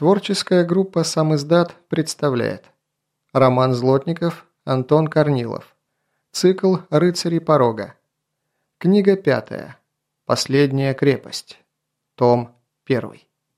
Творческая группа «Сам издат» представляет. Роман Злотников, Антон Корнилов. Цикл «Рыцари порога» Книга пятая. Последняя крепость Том первый.